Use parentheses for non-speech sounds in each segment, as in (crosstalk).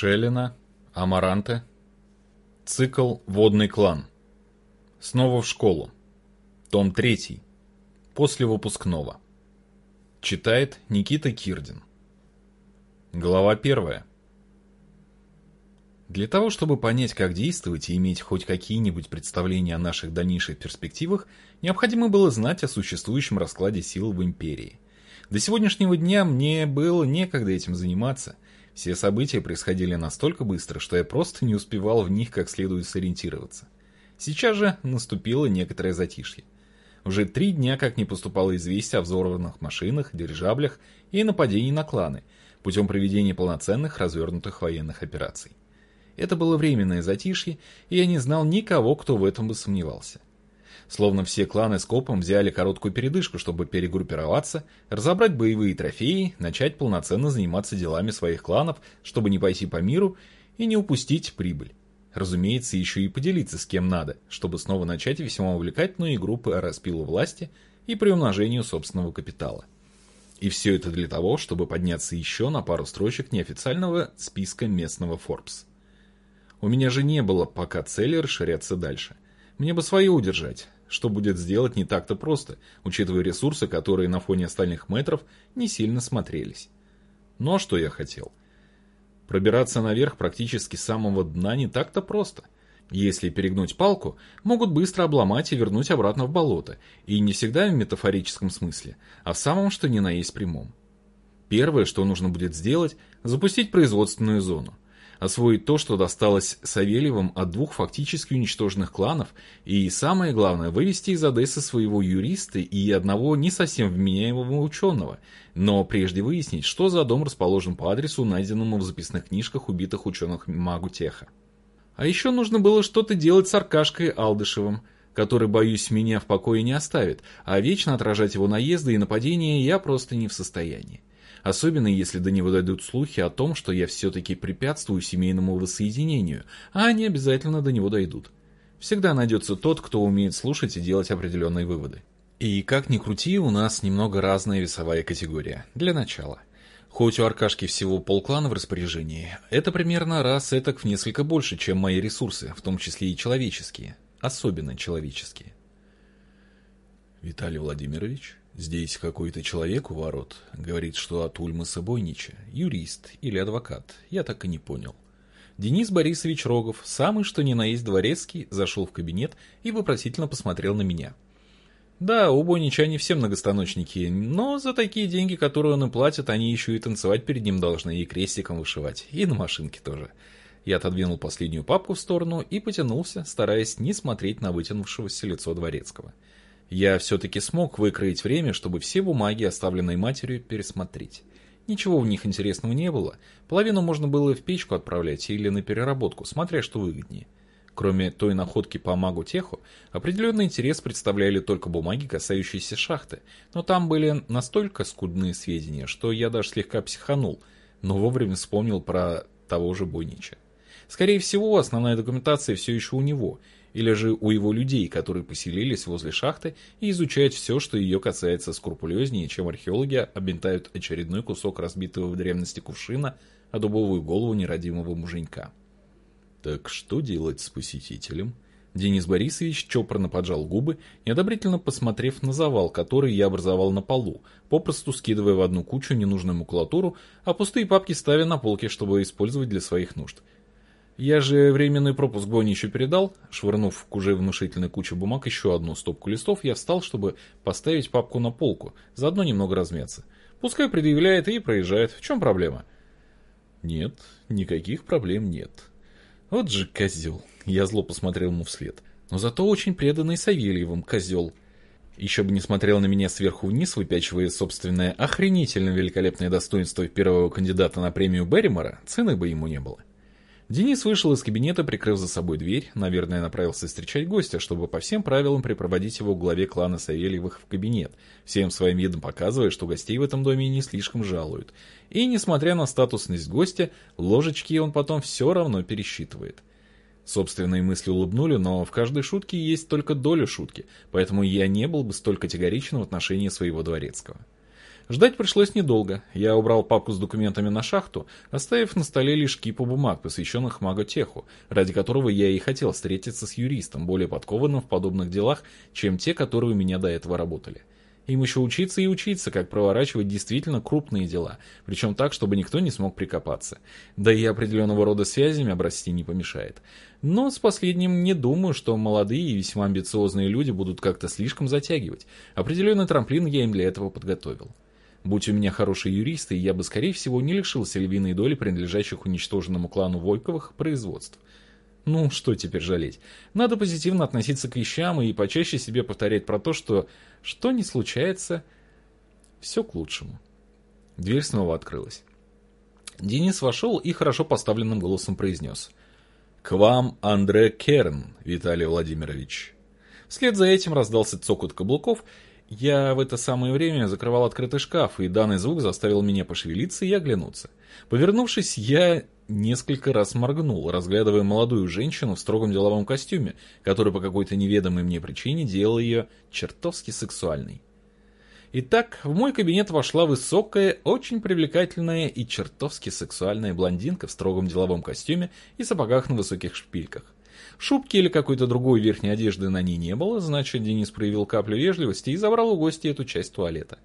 Шелина, Амаранте. Цикл «Водный клан». Снова в школу. Том 3. После выпускного. Читает Никита Кирдин. Глава 1. Для того, чтобы понять, как действовать и иметь хоть какие-нибудь представления о наших дальнейших перспективах, необходимо было знать о существующем раскладе сил в Империи. До сегодняшнего дня мне было некогда этим заниматься – все события происходили настолько быстро, что я просто не успевал в них как следует сориентироваться. Сейчас же наступило некоторое затишье. Уже три дня как не поступало известие о взорванных машинах, дирижаблях и нападении на кланы, путем проведения полноценных развернутых военных операций. Это было временное затишье, и я не знал никого, кто в этом бы сомневался. Словно все кланы с копом взяли короткую передышку, чтобы перегруппироваться, разобрать боевые трофеи, начать полноценно заниматься делами своих кланов, чтобы не пойти по миру и не упустить прибыль. Разумеется, еще и поделиться с кем надо, чтобы снова начать весьма увлекательную игру по распилу власти и приумножению собственного капитала. И все это для того, чтобы подняться еще на пару строчек неофициального списка местного Forbes. У меня же не было пока цели расширяться дальше. Мне бы свое удержать, что будет сделать не так-то просто, учитывая ресурсы, которые на фоне остальных метров не сильно смотрелись. Но что я хотел? Пробираться наверх практически с самого дна не так-то просто. Если перегнуть палку, могут быстро обломать и вернуть обратно в болото, и не всегда в метафорическом смысле, а в самом что ни на есть прямом. Первое, что нужно будет сделать, запустить производственную зону освоить то, что досталось Савельевым от двух фактически уничтоженных кланов, и, самое главное, вывести из Одессы своего юриста и одного не совсем вменяемого ученого, но прежде выяснить, что за дом расположен по адресу, найденному в записных книжках убитых ученых Магутеха. А еще нужно было что-то делать с Аркашкой Алдышевым, который, боюсь, меня в покое не оставит, а вечно отражать его наезды и нападения я просто не в состоянии особенно если до него дойдут слухи о том, что я все-таки препятствую семейному воссоединению, а они обязательно до него дойдут. Всегда найдется тот, кто умеет слушать и делать определенные выводы. И как ни крути, у нас немного разная весовая категория. Для начала. Хоть у Аркашки всего полклана в распоряжении, это примерно раз этак в несколько больше, чем мои ресурсы, в том числе и человеческие. Особенно человеческие. Виталий Владимирович, Здесь какой-то человек у ворот говорит, что от Ульмы Собойнича, юрист или адвокат, я так и не понял. Денис Борисович Рогов, самый что ни на есть дворецкий, зашел в кабинет и вопросительно посмотрел на меня. Да, у Бойнича не все многостаночники, но за такие деньги, которые он им платит, они еще и танцевать перед ним должны, и крестиком вышивать, и на машинке тоже. Я отодвинул последнюю папку в сторону и потянулся, стараясь не смотреть на вытянувшегося лицо дворецкого. — я все-таки смог выкроить время, чтобы все бумаги, оставленные матерью, пересмотреть. Ничего в них интересного не было. Половину можно было в печку отправлять или на переработку, смотря что выгоднее. Кроме той находки по магу Теху, определенный интерес представляли только бумаги, касающиеся шахты, но там были настолько скудные сведения, что я даже слегка психанул, но вовремя вспомнил про того же Бойнича. Скорее всего, основная документация все еще у него – или же у его людей, которые поселились возле шахты и изучают все, что ее касается скрупулезнее, чем археологи обментают очередной кусок разбитого в древности кувшина, а дубовую голову нерадимого муженька. Так что делать с посетителем? Денис Борисович чопорно поджал губы, неодобрительно посмотрев на завал, который я образовал на полу, попросту скидывая в одну кучу ненужную макулатуру, а пустые папки ставя на полке, чтобы использовать для своих нужд – я же временный пропуск Бонни еще передал. Швырнув к уже внушительной куче бумаг еще одну стопку листов, я встал, чтобы поставить папку на полку, заодно немного размяться. Пускай предъявляет и проезжает. В чем проблема? Нет, никаких проблем нет. Вот же козел. Я зло посмотрел ему вслед. Но зато очень преданный Савельевым козел. Еще бы не смотрел на меня сверху вниз, выпячивая собственное охренительно великолепное достоинство первого кандидата на премию Берримора, цены бы ему не было. Денис вышел из кабинета, прикрыв за собой дверь, наверное, направился встречать гостя, чтобы по всем правилам припроводить его к главе клана Савельевых в кабинет, всем своим видом показывая, что гостей в этом доме не слишком жалуют. И, несмотря на статусность гостя, ложечки он потом все равно пересчитывает. Собственные мысли улыбнули, но в каждой шутке есть только доля шутки, поэтому я не был бы столь категоричен в отношении своего дворецкого. Ждать пришлось недолго. Я убрал папку с документами на шахту, оставив на столе лишь кипу бумаг, посвященных маготеху, ради которого я и хотел встретиться с юристом, более подкованным в подобных делах, чем те, которые у меня до этого работали. Им еще учиться и учиться, как проворачивать действительно крупные дела, причем так, чтобы никто не смог прикопаться. Да и определенного рода связями обрасти не помешает. Но с последним не думаю, что молодые и весьма амбициозные люди будут как-то слишком затягивать. Определенный трамплин я им для этого подготовил. Будь у меня хорошие юристы, я бы, скорее всего, не лишился львиной доли принадлежащих уничтоженному клану Войковых производств. Ну, что теперь жалеть? Надо позитивно относиться к вещам и почаще себе повторять про то, что что не случается, все к лучшему. Дверь снова открылась. Денис вошел и хорошо поставленным голосом произнес. «К вам Андре Керн, Виталий Владимирович». Вслед за этим раздался цокот каблуков, я в это самое время закрывал открытый шкаф, и данный звук заставил меня пошевелиться и оглянуться. Повернувшись, я несколько раз моргнул, разглядывая молодую женщину в строгом деловом костюме, который по какой-то неведомой мне причине делал ее чертовски сексуальной. Итак, в мой кабинет вошла высокая, очень привлекательная и чертовски сексуальная блондинка в строгом деловом костюме и сапогах на высоких шпильках. Шубки или какой-то другой верхней одежды на ней не было, значит, Денис проявил каплю вежливости и забрал у гостя эту часть туалета.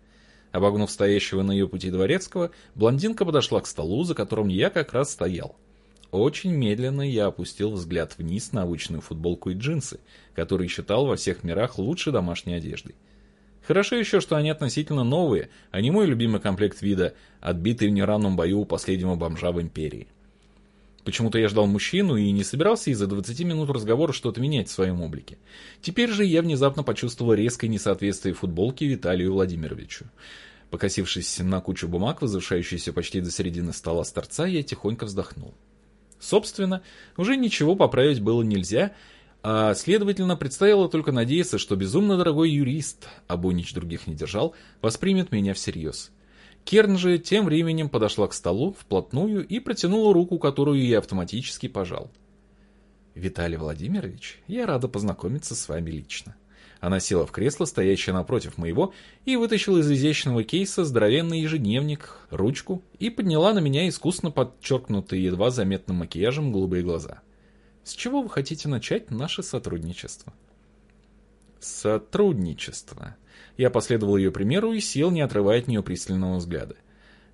Обогнув стоящего на ее пути дворецкого, блондинка подошла к столу, за которым я как раз стоял. Очень медленно я опустил взгляд вниз на обычную футболку и джинсы, которые считал во всех мирах лучшей домашней одеждой. Хорошо еще, что они относительно новые, а не мой любимый комплект вида, отбитый в неравном бою у последнего бомжа в Империи. Почему-то я ждал мужчину и не собирался из-за 20 минут разговора что-то менять в своем облике. Теперь же я внезапно почувствовал резкое несоответствие футболки Виталию Владимировичу. Покосившись на кучу бумаг, возвышающуюся почти до середины стола с торца, я тихонько вздохнул. Собственно, уже ничего поправить было нельзя, а, следовательно, предстояло только надеяться, что безумно дорогой юрист, а Бонич других не держал, воспримет меня всерьез. Керн же тем временем подошла к столу вплотную и протянула руку, которую я автоматически пожал. «Виталий Владимирович, я рада познакомиться с вами лично». Она села в кресло, стоящее напротив моего, и вытащила из изящного кейса здоровенный ежедневник, ручку и подняла на меня искусно подчеркнутые едва заметным макияжем голубые глаза. «С чего вы хотите начать наше сотрудничество?» «Сотрудничество», я последовал ее примеру и сел, не отрывая от нее пристального взгляда.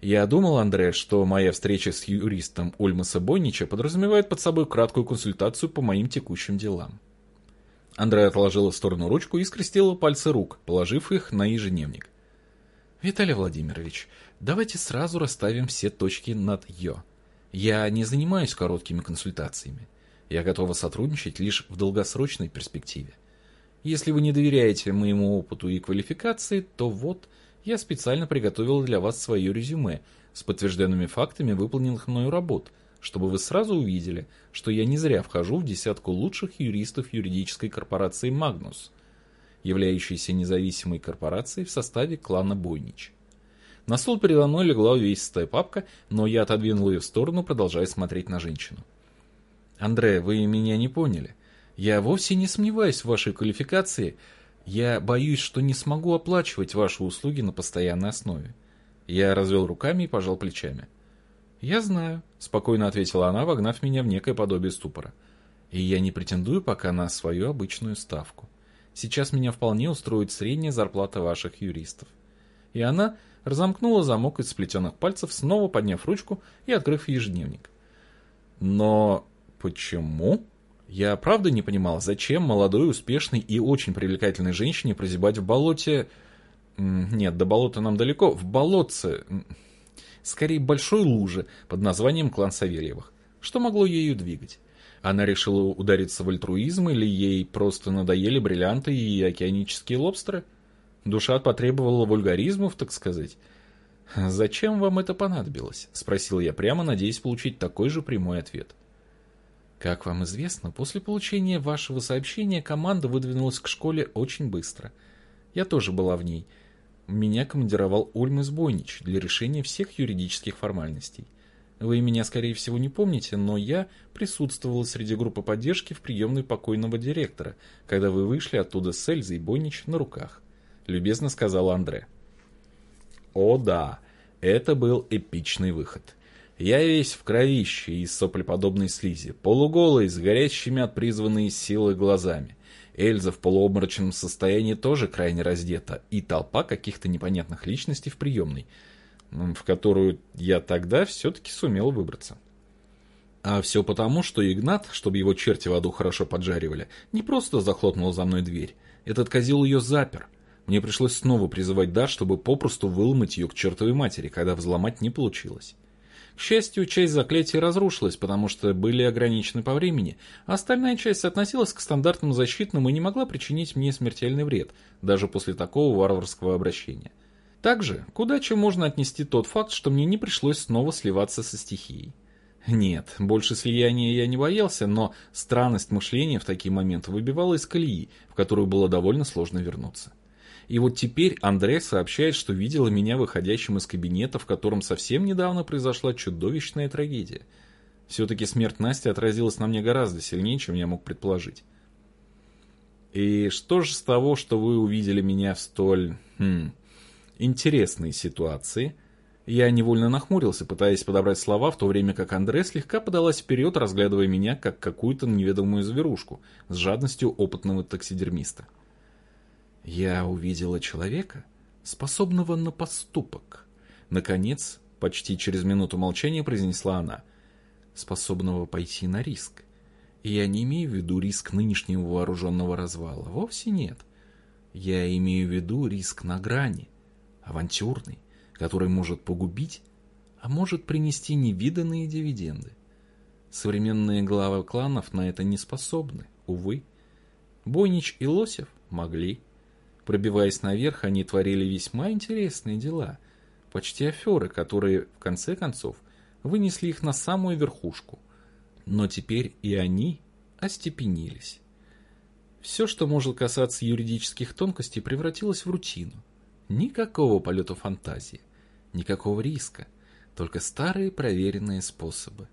Я думал, Андре, что моя встреча с юристом Ульмаса Бойнича подразумевает под собой краткую консультацию по моим текущим делам. Андре отложила в сторону ручку и скрестила пальцы рук, положив их на ежедневник. «Виталий Владимирович, давайте сразу расставим все точки над «ё». Я не занимаюсь короткими консультациями. Я готова сотрудничать лишь в долгосрочной перспективе. Если вы не доверяете моему опыту и квалификации, то вот, я специально приготовил для вас свое резюме с подтвержденными фактами выполненных мною работ, чтобы вы сразу увидели, что я не зря вхожу в десятку лучших юристов юридической корпорации «Магнус», являющейся независимой корпорацией в составе клана Бойнич. На стол передо мной легла увесистая папка, но я отодвинул ее в сторону, продолжая смотреть на женщину. «Андре, вы меня не поняли. Я вовсе не сомневаюсь в вашей квалификации. Я боюсь, что не смогу оплачивать ваши услуги на постоянной основе. Я развел руками и пожал плечами. «Я знаю», — спокойно ответила она, вогнав меня в некое подобие ступора. «И я не претендую пока на свою обычную ставку. Сейчас меня вполне устроит средняя зарплата ваших юристов». И она разомкнула замок из сплетенных пальцев, снова подняв ручку и открыв ежедневник. «Но почему?» Я правда не понимал, зачем молодой, успешной и очень привлекательной женщине прозябать в болоте... Нет, до болота нам далеко. В болотце... Скорее, большой луже под названием клан Савельевых. Что могло ею двигать? Она решила удариться в альтруизм или ей просто надоели бриллианты и океанические лобстеры? Душа потребовала вульгаризмов, так сказать. «Зачем вам это понадобилось?» – спросил я прямо, надеясь получить такой же прямой ответ. Как вам известно, после получения вашего сообщения команда выдвинулась к школе очень быстро. Я тоже была в ней. Меня командировал Ульмас Бойнич для решения всех юридических формальностей. Вы меня, скорее всего, не помните, но я присутствовала среди группы поддержки в приемной покойного директора, когда вы вышли оттуда с Эльзой Бойнич на руках. Любезно сказал Андре. О да, это был эпичный выход. Я весь в кровище из соплеподобной слизи, полуголый, с горящими от призванной силы глазами. Эльза в полуобморочном состоянии тоже крайне раздета, и толпа каких-то непонятных личностей в приемной, в которую я тогда все-таки сумел выбраться. А все потому, что Игнат, чтобы его черти в аду хорошо поджаривали, не просто захлопнул за мной дверь. Этот козел ее запер. Мне пришлось снова призывать Дар, чтобы попросту выломать ее к чертовой матери, когда взломать не получилось. К счастью, часть заклятий разрушилась, потому что были ограничены по времени, остальная часть относилась к стандартным защитным и не могла причинить мне смертельный вред, даже после такого варварского обращения. Также к удаче можно отнести тот факт, что мне не пришлось снова сливаться со стихией. Нет, больше слияния я не боялся, но странность мышления в такие моменты выбивала из колеи, в которую было довольно сложно вернуться. И вот теперь Андрей сообщает, что видела меня выходящим из кабинета, в котором совсем недавно произошла чудовищная трагедия. Все-таки смерть Насти отразилась на мне гораздо сильнее, чем я мог предположить. И что же с того, что вы увидели меня в столь... Хм, интересной ситуации? Я невольно нахмурился, пытаясь подобрать слова, в то время как Андре слегка подалась вперед, разглядывая меня как какую-то неведомую зверушку с жадностью опытного таксидермиста. — я увидела человека, способного на поступок. Наконец, почти через минуту молчания произнесла она, способного пойти на риск. И я не имею в виду риск нынешнего вооруженного развала. Вовсе нет. Я имею в виду риск на грани, авантюрный, который может погубить, а может принести невиданные дивиденды. Современные главы кланов на это не способны, увы. Бойнич и Лосев могли. Пробиваясь наверх, они творили весьма интересные дела, почти аферы, которые, в конце концов, вынесли их на самую верхушку. Но теперь и они остепенились. Все, что может касаться юридических тонкостей, превратилось в рутину. Никакого полета фантазии, никакого риска, только старые проверенные способы.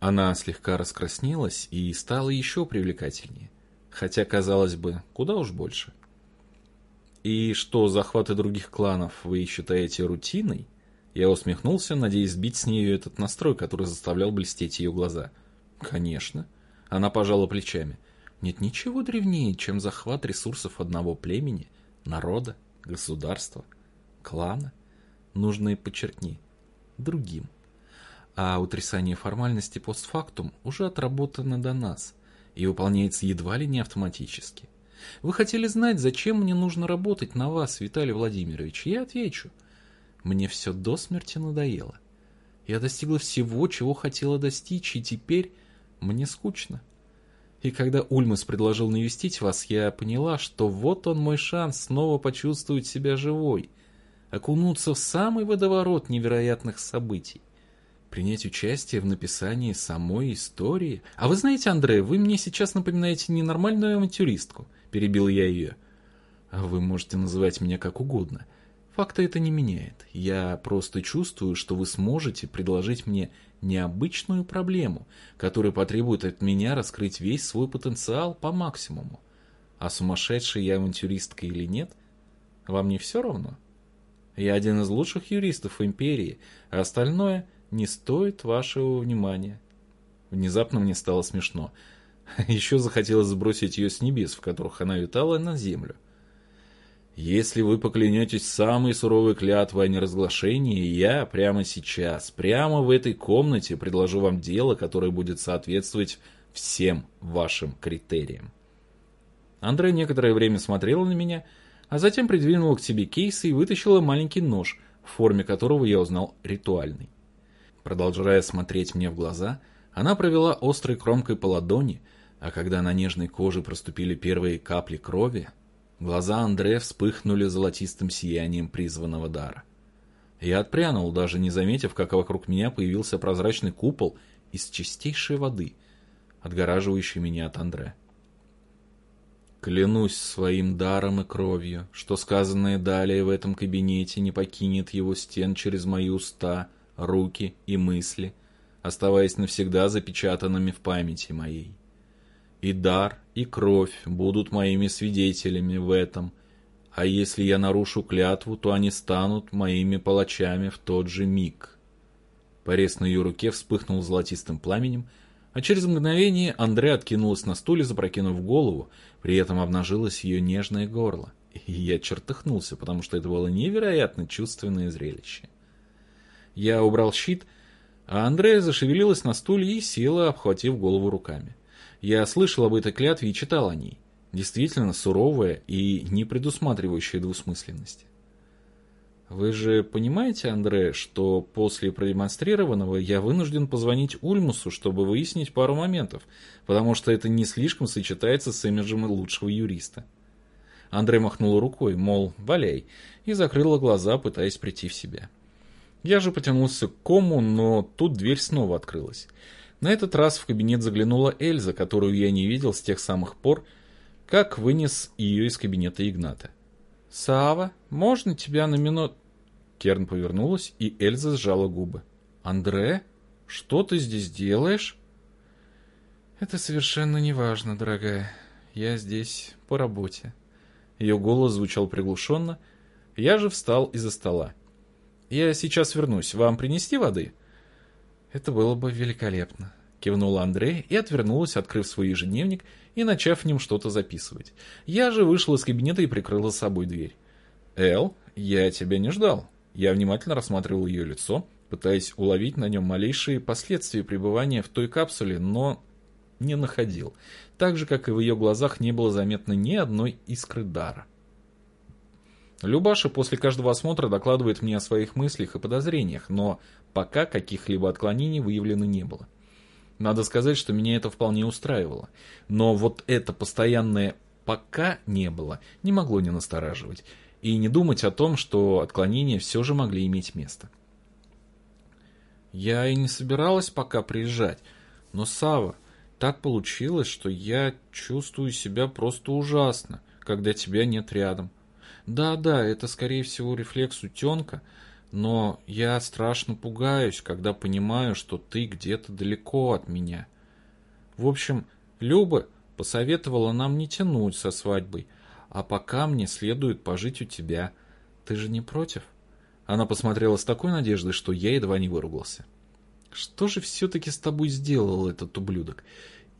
Она слегка раскраснелась и стала еще привлекательнее, хотя, казалось бы, куда уж больше – «И что, захваты других кланов вы считаете рутиной?» Я усмехнулся, надеясь сбить с нее этот настрой, который заставлял блестеть ее глаза. «Конечно». Она пожала плечами. «Нет ничего древнее, чем захват ресурсов одного племени, народа, государства, клана. Нужно и подчеркни. Другим. А утрясание формальности постфактум уже отработано до нас и выполняется едва ли не автоматически. Вы хотели знать, зачем мне нужно работать на вас, Виталий Владимирович? Я отвечу. Мне все до смерти надоело. Я достигла всего, чего хотела достичь, и теперь мне скучно. И когда Ульмас предложил навестить вас, я поняла, что вот он мой шанс снова почувствовать себя живой, окунуться в самый водоворот невероятных событий принять участие в написании самой истории. А вы знаете, Андрей, вы мне сейчас напоминаете ненормальную авантюристку перебил я ее. А вы можете называть меня как угодно. Факта это не меняет. Я просто чувствую, что вы сможете предложить мне необычную проблему, которая потребует от меня раскрыть весь свой потенциал по максимуму. А сумасшедшая я авантюристка или нет, вам не все равно? Я один из лучших юристов империи, а остальное не стоит вашего внимания. Внезапно мне стало смешно. (laughs) Еще захотелось сбросить ее с небес, в которых она витала, на землю. Если вы поклянетесь самой суровой клятвой о неразглашении, я прямо сейчас, прямо в этой комнате предложу вам дело, которое будет соответствовать всем вашим критериям. Андрей некоторое время смотрела на меня, а затем придвинула к себе кейс и вытащила маленький нож, в форме которого я узнал ритуальный. Продолжая смотреть мне в глаза, она провела острой кромкой по ладони, а когда на нежной коже проступили первые капли крови, глаза Андре вспыхнули золотистым сиянием призванного дара. Я отпрянул, даже не заметив, как вокруг меня появился прозрачный купол из чистейшей воды, отгораживающий меня от Андре. Клянусь своим даром и кровью, что сказанное далее в этом кабинете не покинет его стен через мои уста, руки и мысли, оставаясь навсегда запечатанными в памяти моей. И дар, и кровь будут моими свидетелями в этом, А если я нарушу клятву, то они станут моими палачами в тот же миг. Порез на ее руке вспыхнул золотистым пламенем, а через мгновение Андре откинулась на стуле, запрокинув голову, при этом обнажилось ее нежное горло. И я чертыхнулся, потому что это было невероятно чувственное зрелище. Я убрал щит, а Андрея зашевелилась на стуле и села, обхватив голову руками. Я слышал об этой клятве и читал о ней. Действительно суровая и не предусматривающая двусмысленности. Вы же понимаете, Андре, что после продемонстрированного я вынужден позвонить Ульмусу, чтобы выяснить пару моментов, потому что это не слишком сочетается с имиджем лучшего юриста. Андре махнула рукой, мол, валяй, и закрыла глаза, пытаясь прийти в себя. Я же потянулся к кому, но тут дверь снова открылась. На этот раз в кабинет заглянула Эльза, которую я не видел с тех самых пор, как вынес ее из кабинета Игната. «Сава, можно тебя на минуту...» Керн повернулась, и Эльза сжала губы. «Андре, что ты здесь делаешь?» «Это совершенно не важно, дорогая. Я здесь по работе». Ее голос звучал приглушенно. Я же встал из-за стола. «Я сейчас вернусь. Вам принести воды?» «Это было бы великолепно», — кивнула Андрей и отвернулась, открыв свой ежедневник и начав в нем что-то записывать. Я же вышел из кабинета и прикрыла с собой дверь. «Эл, я тебя не ждал», я внимательно рассматривал ее лицо, пытаясь уловить на нем малейшие последствия пребывания в той капсуле, но не находил. Так же, как и в ее глазах, не было заметно ни одной искры дара. Любаша после каждого осмотра докладывает мне о своих мыслях и подозрениях, но пока каких-либо отклонений выявлено не было. Надо сказать, что меня это вполне устраивало. Но вот это постоянное «пока» не было, не могло не настораживать и не думать о том, что отклонения все же могли иметь место. Я и не собиралась пока приезжать, но, Сава, так получилось, что я чувствую себя просто ужасно, когда тебя нет рядом. Да-да, это скорее всего рефлекс утенка, но я страшно пугаюсь, когда понимаю, что ты где-то далеко от меня. В общем, Люба посоветовала нам не тянуть со свадьбой, а пока мне следует пожить у тебя. Ты же не против?» Она посмотрела с такой надеждой, что я едва не выругался. «Что же все-таки с тобой сделал этот ублюдок?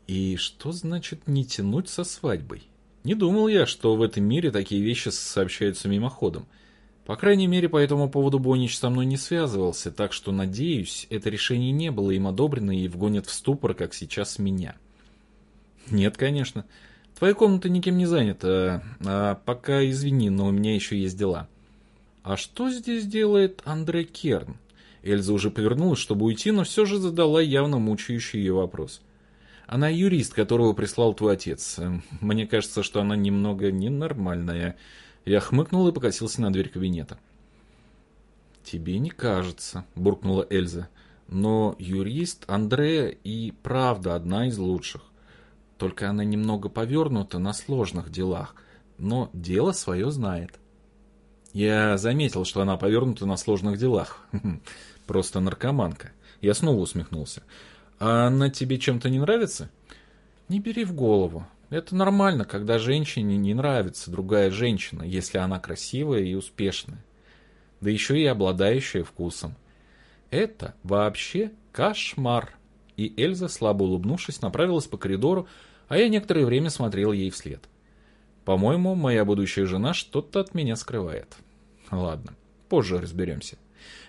И что значит не тянуть со свадьбой? Не думал я, что в этом мире такие вещи сообщаются мимоходом. По крайней мере, по этому поводу Бонич со мной не связывался, так что, надеюсь, это решение не было им одобрено и вгонит в ступор, как сейчас меня». «Нет, конечно». Твоя комната никем не занята, а пока извини, но у меня еще есть дела. А что здесь делает Андре Керн? Эльза уже повернулась, чтобы уйти, но все же задала явно мучающий ее вопрос. Она юрист, которого прислал твой отец. Мне кажется, что она немного ненормальная. Я хмыкнул и покосился на дверь кабинета. «Тебе не кажется», — буркнула Эльза. «Но юрист Андрея и правда одна из лучших. Только она немного повернута на сложных делах, но дело свое знает. Я заметил, что она повернута на сложных делах. (laughs) Просто наркоманка. Я снова усмехнулся. А она тебе чем-то не нравится? Не бери в голову. Это нормально, когда женщине не нравится другая женщина, если она красивая и успешная. Да еще и обладающая вкусом. Это вообще кошмар и Эльза, слабо улыбнувшись, направилась по коридору, а я некоторое время смотрел ей вслед. По-моему, моя будущая жена что-то от меня скрывает. Ладно, позже разберемся.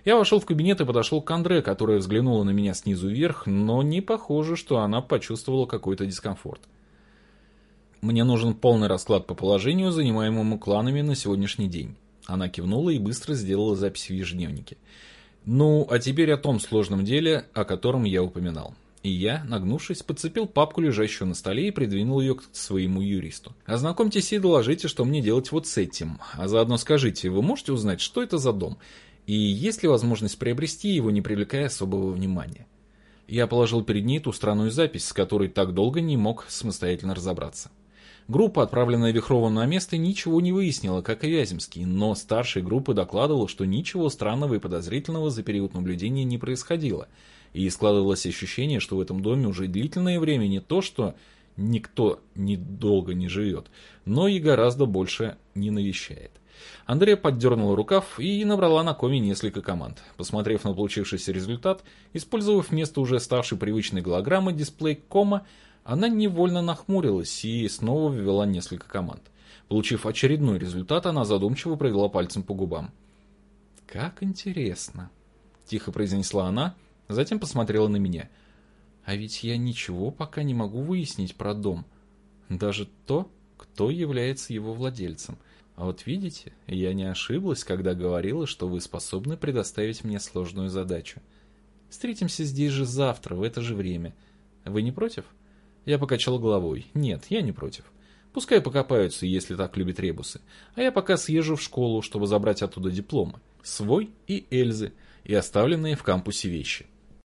Я вошел в кабинет и подошел к Андре, которая взглянула на меня снизу вверх, но не похоже, что она почувствовала какой-то дискомфорт. Мне нужен полный расклад по положению, занимаемому кланами на сегодняшний день. Она кивнула и быстро сделала запись в ежедневнике. Ну, а теперь о том сложном деле, о котором я упоминал. И я, нагнувшись, подцепил папку, лежащую на столе, и придвинул ее к своему юристу. Ознакомьтесь и доложите, что мне делать вот с этим. А заодно скажите, вы можете узнать, что это за дом? И есть ли возможность приобрести его, не привлекая особого внимания? Я положил перед ней ту странную запись, с которой так долго не мог самостоятельно разобраться. Группа, отправленная Вихровым на место, ничего не выяснила, как и Вяземский, но старшей группы докладывал, что ничего странного и подозрительного за период наблюдения не происходило, и складывалось ощущение, что в этом доме уже длительное время не то, что никто недолго не живет, но и гораздо больше не навещает. Андрея поддернула рукав и набрала на коме несколько команд. Посмотрев на получившийся результат, использовав вместо уже ставшей привычной голограммы дисплей кома, она невольно нахмурилась и снова ввела несколько команд. Получив очередной результат, она задумчиво провела пальцем по губам. «Как интересно!» – тихо произнесла она, затем посмотрела на меня. «А ведь я ничего пока не могу выяснить про дом. Даже то, кто является его владельцем. А вот видите, я не ошиблась, когда говорила, что вы способны предоставить мне сложную задачу. Встретимся здесь же завтра, в это же время. Вы не против? Я покачал головой. Нет, я не против. Пускай покопаются, если так любят ребусы. А я пока съезжу в школу, чтобы забрать оттуда дипломы. Свой и Эльзы, и оставленные в кампусе вещи.